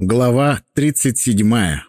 Глава 37.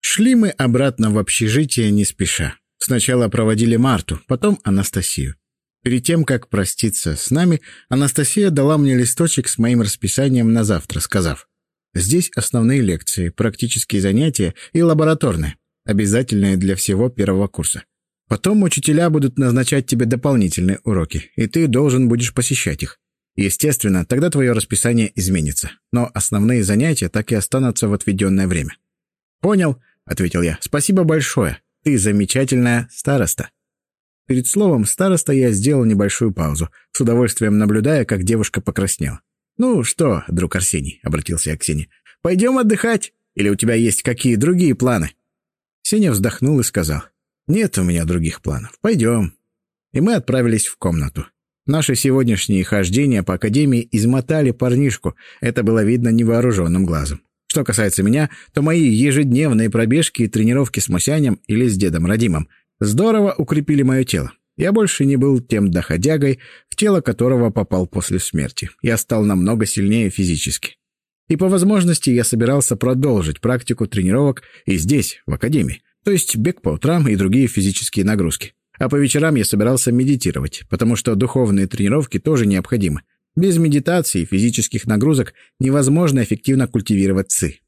Шли мы обратно в общежитие не спеша. Сначала проводили Марту, потом Анастасию. Перед тем, как проститься с нами, Анастасия дала мне листочек с моим расписанием на завтра, сказав, «Здесь основные лекции, практические занятия и лабораторные, обязательные для всего первого курса. Потом учителя будут назначать тебе дополнительные уроки, и ты должен будешь посещать их. Естественно, тогда твое расписание изменится, но основные занятия так и останутся в отведенное время. «Понял», — ответил я. «Спасибо большое. Ты замечательная староста». Перед словом «староста» я сделал небольшую паузу, с удовольствием наблюдая, как девушка покраснела. «Ну что, друг Арсений», — обратился я к Сене, — «пойдем отдыхать? Или у тебя есть какие другие планы?» Сеня вздохнул и сказал, «Нет у меня других планов. Пойдем». И мы отправились в комнату. Наши сегодняшние хождения по академии измотали парнишку, это было видно невооруженным глазом. Что касается меня, то мои ежедневные пробежки и тренировки с Мусянем или с дедом Радимом здорово укрепили мое тело. Я больше не был тем доходягой, в тело которого попал после смерти. Я стал намного сильнее физически. И по возможности я собирался продолжить практику тренировок и здесь, в академии, то есть бег по утрам и другие физические нагрузки. А по вечерам я собирался медитировать, потому что духовные тренировки тоже необходимы. Без медитации и физических нагрузок невозможно эффективно культивировать ци.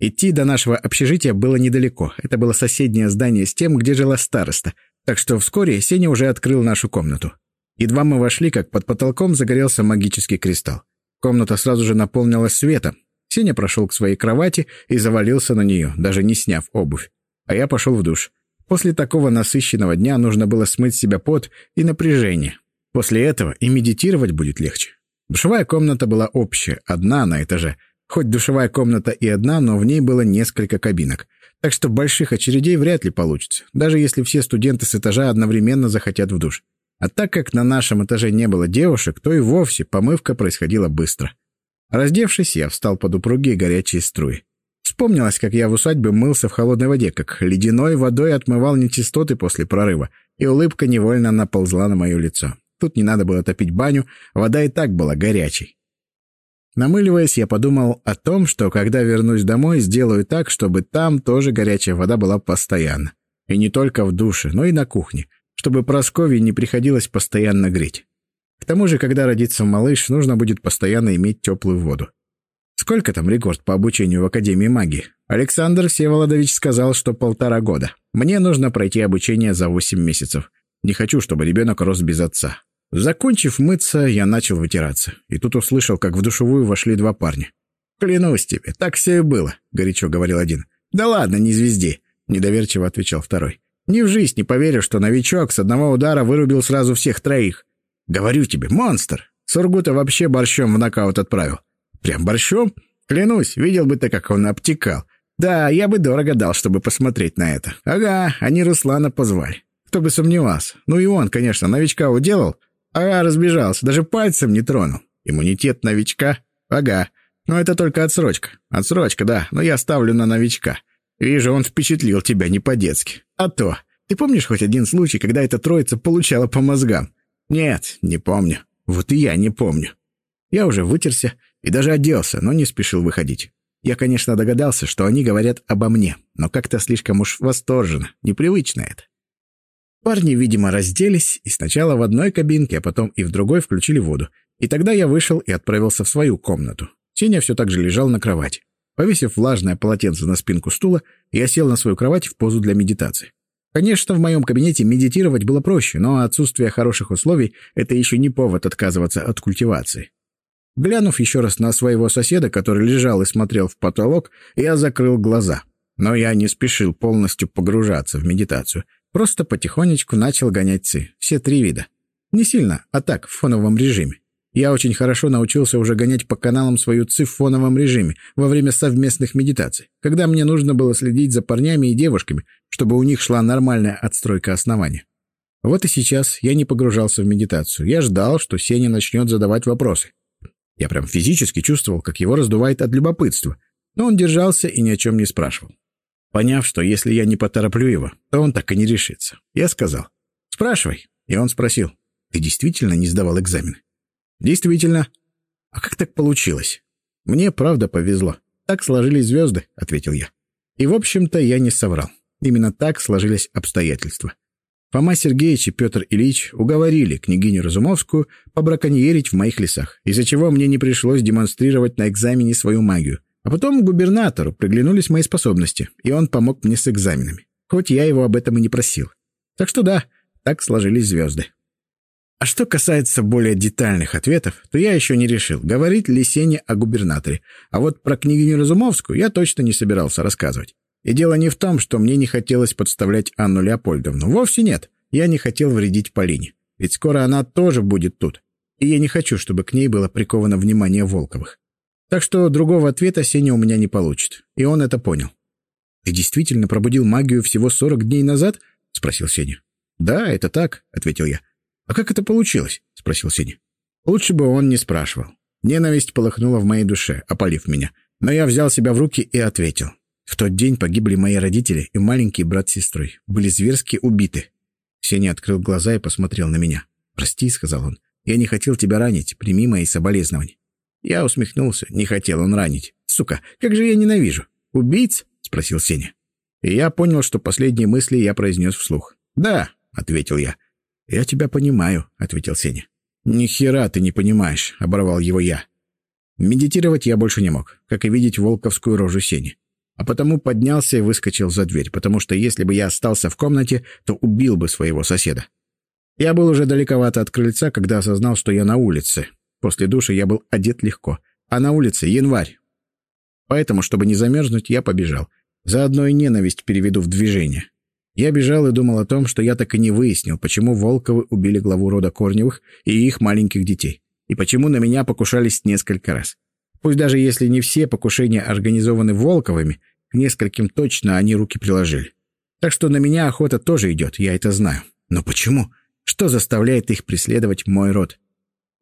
Идти до нашего общежития было недалеко. Это было соседнее здание с тем, где жила староста. Так что вскоре Сеня уже открыл нашу комнату. Едва мы вошли, как под потолком загорелся магический кристалл. Комната сразу же наполнилась светом. Сеня прошел к своей кровати и завалился на нее, даже не сняв обувь. А я пошел в душ. После такого насыщенного дня нужно было смыть себя пот и напряжение. После этого и медитировать будет легче. Душевая комната была общая, одна на этаже. Хоть душевая комната и одна, но в ней было несколько кабинок. Так что больших очередей вряд ли получится, даже если все студенты с этажа одновременно захотят в душ. А так как на нашем этаже не было девушек, то и вовсе помывка происходила быстро. Раздевшись, я встал под упругие горячие струи. Вспомнилось, как я в усадьбе мылся в холодной воде, как ледяной водой отмывал нечистоты после прорыва, и улыбка невольно наползла на мое лицо. Тут не надо было топить баню, вода и так была горячей. Намыливаясь, я подумал о том, что когда вернусь домой, сделаю так, чтобы там тоже горячая вода была постоянно. И не только в душе, но и на кухне, чтобы Прасковье не приходилось постоянно греть. К тому же, когда родится малыш, нужно будет постоянно иметь теплую воду. Сколько там рекорд по обучению в Академии магии? Александр Всеволодович сказал, что полтора года. Мне нужно пройти обучение за восемь месяцев. Не хочу, чтобы ребенок рос без отца. Закончив мыться, я начал вытираться. И тут услышал, как в душевую вошли два парня. «Клянусь тебе, так все и было», — горячо говорил один. «Да ладно, не звезди», — недоверчиво отвечал второй. «Ни в жизнь не поверю, что новичок с одного удара вырубил сразу всех троих. Говорю тебе, монстр! Сургута вообще борщом в нокаут отправил. Прям борщом? Клянусь, видел бы ты, как он обтекал. Да, я бы дорого дал, чтобы посмотреть на это. Ага, они Руслана позвали. Кто бы сомневался. Ну и он, конечно, новичка уделал. Ага, разбежался, даже пальцем не тронул. Иммунитет новичка? Ага. Но это только отсрочка. Отсрочка, да, но я ставлю на новичка. Вижу, он впечатлил тебя не по-детски. А то. Ты помнишь хоть один случай, когда эта троица получала по мозгам? Нет, не помню. Вот и я не помню. Я уже вытерся и даже оделся, но не спешил выходить. Я, конечно, догадался, что они говорят обо мне, но как-то слишком уж восторженно, непривычно это. Парни, видимо, разделись, и сначала в одной кабинке, а потом и в другой включили воду. И тогда я вышел и отправился в свою комнату. Сеня все так же лежал на кровати. Повесив влажное полотенце на спинку стула, я сел на свою кровать в позу для медитации. Конечно, в моем кабинете медитировать было проще, но отсутствие хороших условий — это еще не повод отказываться от культивации. Глянув еще раз на своего соседа, который лежал и смотрел в потолок, я закрыл глаза. Но я не спешил полностью погружаться в медитацию. Просто потихонечку начал гонять ци. Все три вида. Не сильно, а так, в фоновом режиме. Я очень хорошо научился уже гонять по каналам свою ци в фоновом режиме во время совместных медитаций, когда мне нужно было следить за парнями и девушками, чтобы у них шла нормальная отстройка основания. Вот и сейчас я не погружался в медитацию. Я ждал, что Сеня начнет задавать вопросы. Я прям физически чувствовал, как его раздувает от любопытства, но он держался и ни о чем не спрашивал. Поняв, что если я не потороплю его, то он так и не решится, я сказал «Спрашивай». И он спросил «Ты действительно не сдавал экзамены?» «Действительно». «А как так получилось?» «Мне правда повезло. Так сложились звезды», — ответил я. И, в общем-то, я не соврал. Именно так сложились обстоятельства. Фома Сергеевич и Петр Ильич уговорили княгиню Разумовскую побраконьерить в моих лесах, из-за чего мне не пришлось демонстрировать на экзамене свою магию. А потом губернатору приглянулись мои способности, и он помог мне с экзаменами, хоть я его об этом и не просил. Так что да, так сложились звезды. А что касается более детальных ответов, то я еще не решил, говорить ли Сеня о губернаторе. А вот про княгиню Разумовскую я точно не собирался рассказывать. И дело не в том, что мне не хотелось подставлять Анну Леопольдовну. Вовсе нет. Я не хотел вредить Полине. Ведь скоро она тоже будет тут. И я не хочу, чтобы к ней было приковано внимание Волковых. Так что другого ответа Сеня у меня не получит. И он это понял. «Ты действительно пробудил магию всего 40 дней назад?» — спросил Сеня. «Да, это так», — ответил я. «А как это получилось?» — спросил Сеня. Лучше бы он не спрашивал. Ненависть полыхнула в моей душе, опалив меня. Но я взял себя в руки и ответил. В тот день погибли мои родители и маленький брат с сестрой. Были зверски убиты. Сеня открыл глаза и посмотрел на меня. «Прости», — сказал он. «Я не хотел тебя ранить. Прими мои соболезнования». Я усмехнулся. Не хотел он ранить. «Сука, как же я ненавижу!» «Убийц?» — спросил Сеня. И я понял, что последние мысли я произнес вслух. «Да», — ответил я. «Я тебя понимаю», — ответил Сеня. «Ни хера ты не понимаешь», — оборвал его я. Медитировать я больше не мог, как и видеть волковскую рожу Сени. А потому поднялся и выскочил за дверь, потому что если бы я остался в комнате, то убил бы своего соседа. Я был уже далековато от крыльца, когда осознал, что я на улице. После душа я был одет легко, а на улице январь. Поэтому, чтобы не замерзнуть, я побежал. Заодно и ненависть переведу в движение. Я бежал и думал о том, что я так и не выяснил, почему Волковы убили главу рода Корневых и их маленьких детей, и почему на меня покушались несколько раз. Пусть даже если не все покушения организованы Волковыми, к нескольким точно они руки приложили. Так что на меня охота тоже идет, я это знаю. Но почему? Что заставляет их преследовать мой род?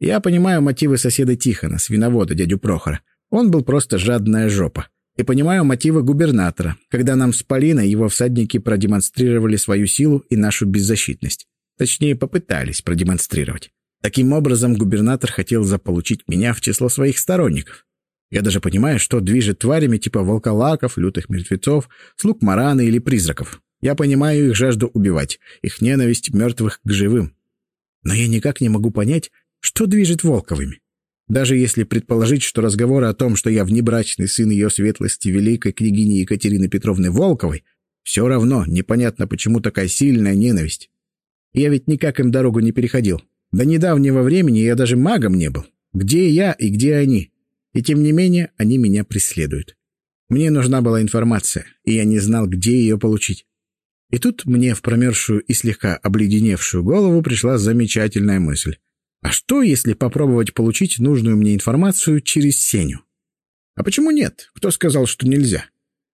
Я понимаю мотивы соседа Тихона, свиновода, дядю Прохора. Он был просто жадная жопа. И понимаю мотивы губернатора, когда нам с Полиной его всадники продемонстрировали свою силу и нашу беззащитность. Точнее, попытались продемонстрировать. Таким образом, губернатор хотел заполучить меня в число своих сторонников. Я даже понимаю, что движет тварями типа волколаков, лютых мертвецов, слуг Мараны или призраков. Я понимаю их жажду убивать, их ненависть мертвых к живым. Но я никак не могу понять, что движет Волковыми. Даже если предположить, что разговоры о том, что я внебрачный сын ее светлости великой княгини Екатерины Петровны Волковой, все равно непонятно, почему такая сильная ненависть. Я ведь никак им дорогу не переходил. До недавнего времени я даже магом не был. Где я и где они? И тем не менее они меня преследуют. Мне нужна была информация, и я не знал, где ее получить. И тут мне в промерзшую и слегка обледеневшую голову пришла замечательная мысль. А что, если попробовать получить нужную мне информацию через Сеню? А почему нет? Кто сказал, что нельзя?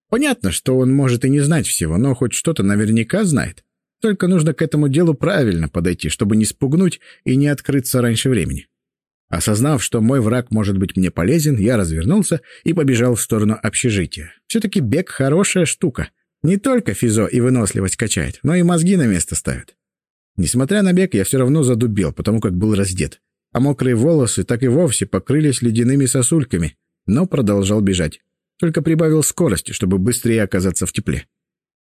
Понятно, что он может и не знать всего, но хоть что-то наверняка знает. Только нужно к этому делу правильно подойти, чтобы не спугнуть и не открыться раньше времени. Осознав, что мой враг может быть мне полезен, я развернулся и побежал в сторону общежития. Все-таки бег — хорошая штука. Не только физо и выносливость качает, но и мозги на место ставит. Несмотря на бег, я все равно задубел, потому как был раздет. А мокрые волосы так и вовсе покрылись ледяными сосульками, но продолжал бежать. Только прибавил скорости, чтобы быстрее оказаться в тепле.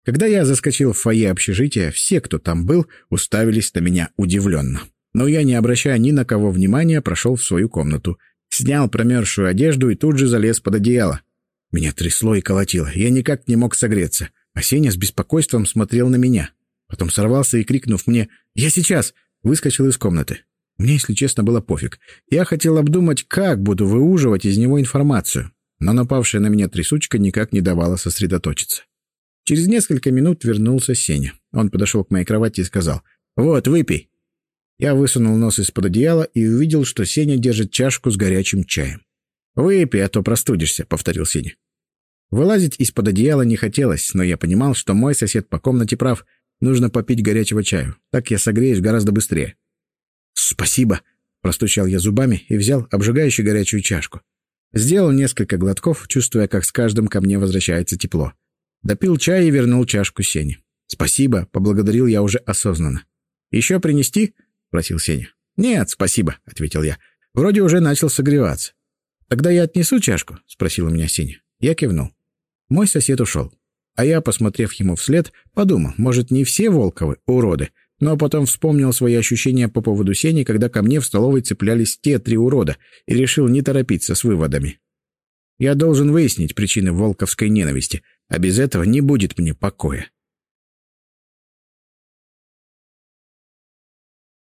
Когда я заскочил в фойе общежития, все, кто там был, уставились на меня удивленно. Но я, не обращая ни на кого внимания, прошел в свою комнату, снял промерзшую одежду и тут же залез под одеяло. Меня трясло и колотило, я никак не мог согреться, а Сеня с беспокойством смотрел на меня. Потом сорвался и, крикнув мне «Я сейчас!», выскочил из комнаты. Мне, если честно, было пофиг. Я хотел обдумать, как буду выуживать из него информацию, но напавшая на меня трясучка никак не давала сосредоточиться. Через несколько минут вернулся Сеня. Он подошел к моей кровати и сказал «Вот, выпей». Я высунул нос из-под одеяла и увидел, что Сеня держит чашку с горячим чаем. «Выпей, а то простудишься», — повторил Сеня. Вылазить из-под одеяла не хотелось, но я понимал, что мой сосед по комнате прав. Нужно попить горячего чаю. Так я согреюсь гораздо быстрее. «Спасибо», — простучал я зубами и взял обжигающую горячую чашку. Сделал несколько глотков, чувствуя, как с каждым ко мне возвращается тепло. Допил чай и вернул чашку Сене. «Спасибо», — поблагодарил я уже осознанно. «Еще принести?» — спросил Сеня. «Нет, спасибо», — ответил я. «Вроде уже начал согреваться». «Тогда я отнесу чашку?» — спросил у меня Сеня. Я кивнул. Мой сосед ушел. А я, посмотрев ему вслед, подумал, может, не все Волковы уроды, но потом вспомнил свои ощущения по поводу Сени, когда ко мне в столовой цеплялись те три урода, и решил не торопиться с выводами. Я должен выяснить причины волковской ненависти, а без этого не будет мне покоя.